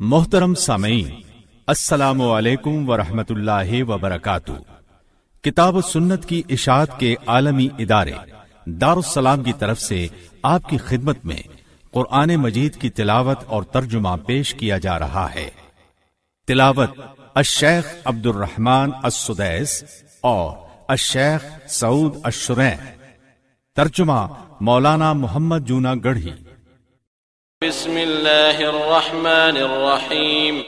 محترم سامعین، السلام علیکم ورحمۃ اللہ وبرکاتہ۔ کتاب و سنت کی اشاعت کے عالمی ادارے دارالسلام کی طرف سے آپ کی خدمت میں قرآن مجید کی تلاوت اور ترجمہ پیش کیا جا رہا ہے۔ تلاوت الشیخ عبد الرحمن السدیس اور الشیخ سعود الشرین۔ ترجمہ مولانا محمد جونا گڑھی۔ بسم اللہ الرحمن الرحیم۔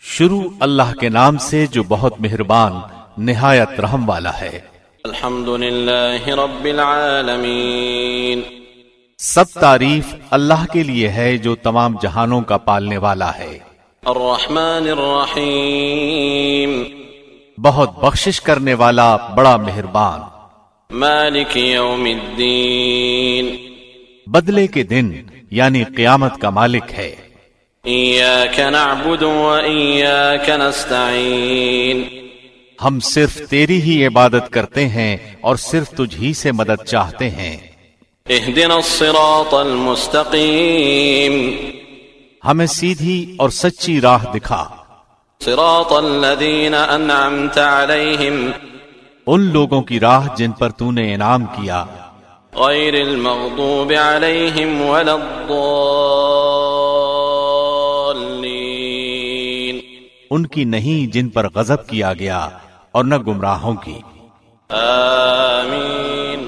شروع اللہ کے نام سے جو بہت مہربان نہایت رحم والا ہے۔ الحمد للہ رب العالمین۔ سب تعریف اللہ کے لیے ہے جو تمام جہانوں کا پالنے والا ہے۔ الرحمن الرحیم۔ بہت بخشش کرنے والا بڑا مہربان۔ مالک یوم الدین۔ بدلے کے دن یعنی قیامت کا مالک ہے۔ ایاک نعبد و ایاک نستعین ہم صرف تیری ہی عبادت کرتے ہیں اور صرف تجھ ہی سے مدد چاہتے ہیں۔ اہدنا الصراط المستقیم ہمیں سیدھی اور سچی راہ دکھا۔ صراط الذین انعمت علیہم ان لوگوں کی راہ جن پر تو نے انعام کیا۔ غير المغضوب عليهم ولا الضالين. ان کی نہیں جن پر غضب کیا گیا اور نہ گمراہوں کی۔ آمين